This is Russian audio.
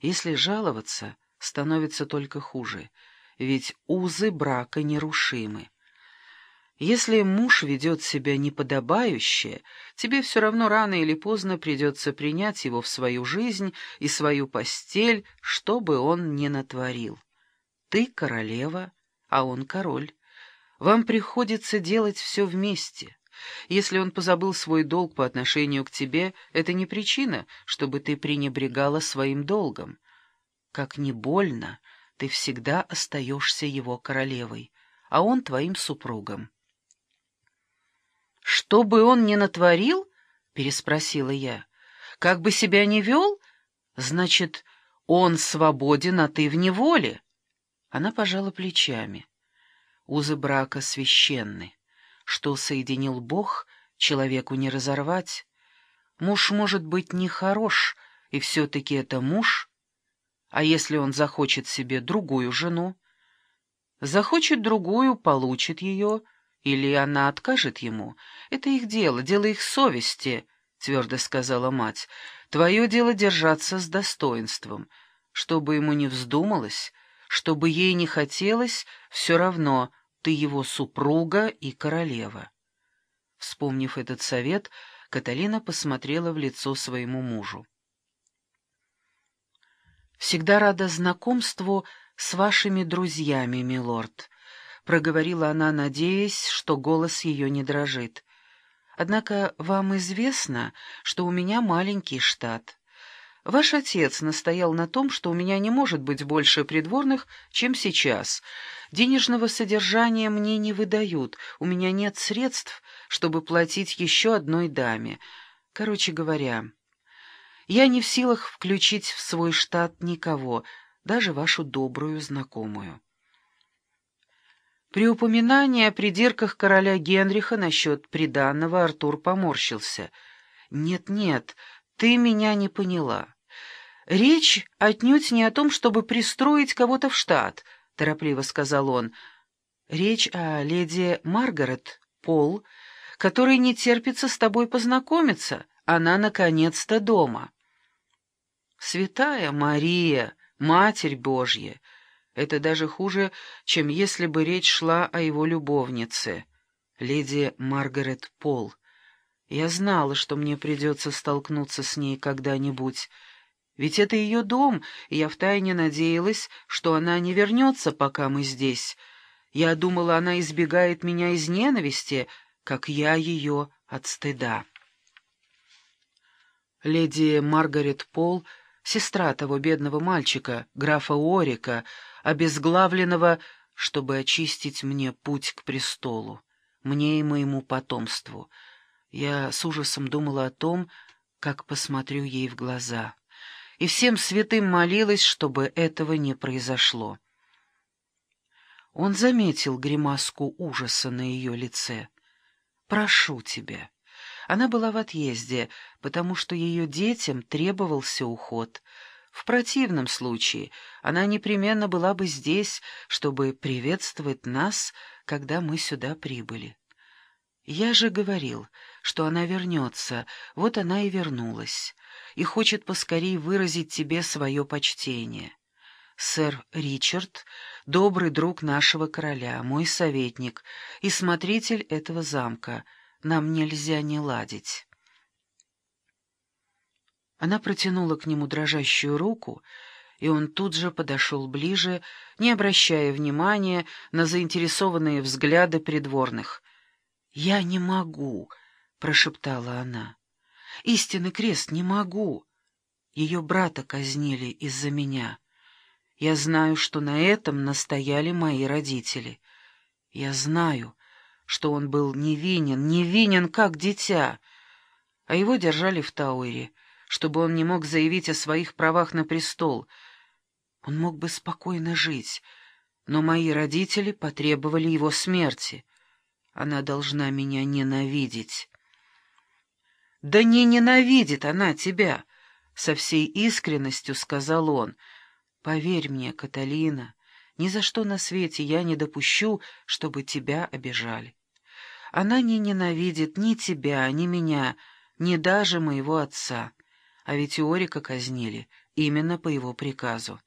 Если жаловаться, становится только хуже, ведь узы брака нерушимы. Если муж ведет себя неподобающе, тебе все равно рано или поздно придется принять его в свою жизнь и свою постель, что бы он ни натворил. Ты королева, а он король. Вам приходится делать все вместе. Если он позабыл свой долг по отношению к тебе, это не причина, чтобы ты пренебрегала своим долгом. Как ни больно, ты всегда остаешься его королевой, а он твоим супругом. «Что бы он ни натворил?» — переспросила я. «Как бы себя ни вел? Значит, он свободен, а ты в неволе?» Она пожала плечами. Узы брака священны. Что соединил Бог, человеку не разорвать. Муж может быть нехорош, и все-таки это муж. А если он захочет себе другую жену? Захочет другую, получит ее — или она откажет ему? Это их дело, дело их совести, — твердо сказала мать. Твое дело держаться с достоинством. Чтобы ему не вздумалось, чтобы ей не хотелось, все равно ты его супруга и королева. Вспомнив этот совет, Каталина посмотрела в лицо своему мужу. «Всегда рада знакомству с вашими друзьями, милорд», проговорила она, надеясь, что голос ее не дрожит. «Однако вам известно, что у меня маленький штат. Ваш отец настоял на том, что у меня не может быть больше придворных, чем сейчас. Денежного содержания мне не выдают, у меня нет средств, чтобы платить еще одной даме. Короче говоря, я не в силах включить в свой штат никого, даже вашу добрую знакомую». При упоминании о придирках короля Генриха насчет приданного Артур поморщился. «Нет-нет, ты меня не поняла. Речь отнюдь не о том, чтобы пристроить кого-то в штат», — торопливо сказал он. «Речь о леди Маргарет Пол, которой не терпится с тобой познакомиться. Она, наконец-то, дома». «Святая Мария, Матерь Божья!» Это даже хуже, чем если бы речь шла о его любовнице, леди Маргарет Пол. Я знала, что мне придется столкнуться с ней когда-нибудь. Ведь это ее дом, и я втайне надеялась, что она не вернется, пока мы здесь. Я думала, она избегает меня из ненависти, как я ее от стыда. Леди Маргарет Пол — сестра того бедного мальчика, графа Орика, обезглавленного, чтобы очистить мне путь к престолу, мне и моему потомству. Я с ужасом думала о том, как посмотрю ей в глаза, и всем святым молилась, чтобы этого не произошло. Он заметил гримаску ужаса на ее лице. «Прошу тебя». Она была в отъезде, потому что ее детям требовался уход. В противном случае она непременно была бы здесь, чтобы приветствовать нас, когда мы сюда прибыли. Я же говорил, что она вернется, вот она и вернулась, и хочет поскорее выразить тебе свое почтение. Сэр Ричард — добрый друг нашего короля, мой советник и смотритель этого замка — нам нельзя не ладить. Она протянула к нему дрожащую руку, и он тут же подошел ближе, не обращая внимания на заинтересованные взгляды придворных. «Я не могу», — прошептала она. «Истинный крест не могу. Ее брата казнили из-за меня. Я знаю, что на этом настояли мои родители. Я знаю, что он был невинен, невинен, как дитя. А его держали в Тауэре, чтобы он не мог заявить о своих правах на престол. Он мог бы спокойно жить, но мои родители потребовали его смерти. Она должна меня ненавидеть. «Да не ненавидит она тебя!» — со всей искренностью сказал он. «Поверь мне, Каталина, ни за что на свете я не допущу, чтобы тебя обижали. Она не ненавидит ни тебя, ни меня, ни даже моего отца. А ведь Иорика казнили именно по его приказу.